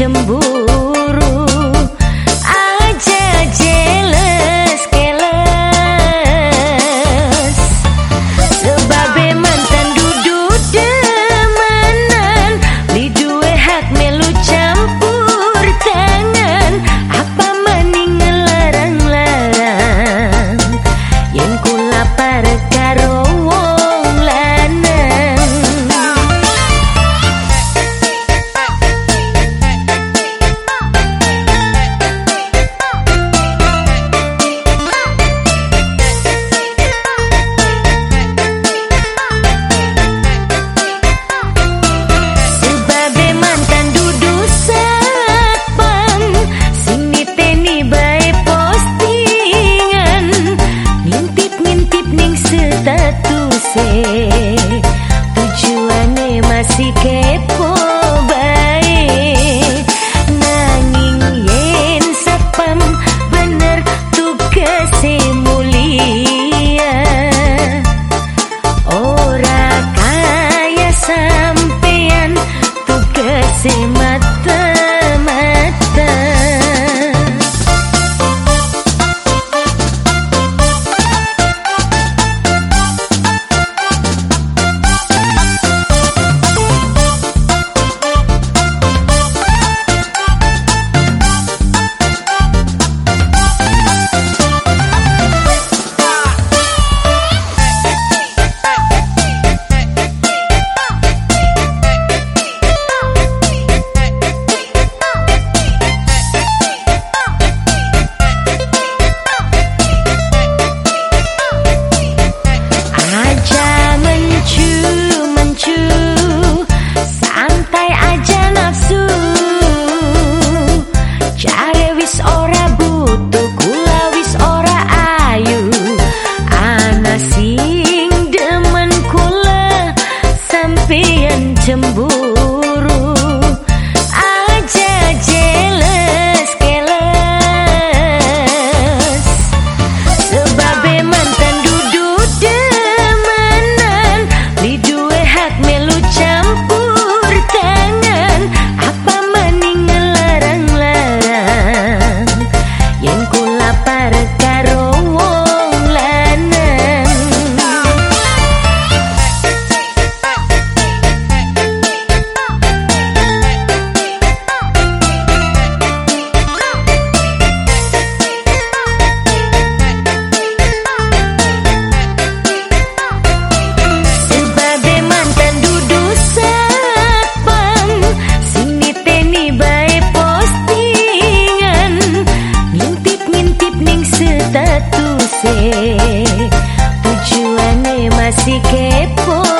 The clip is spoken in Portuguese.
cemburu say depois.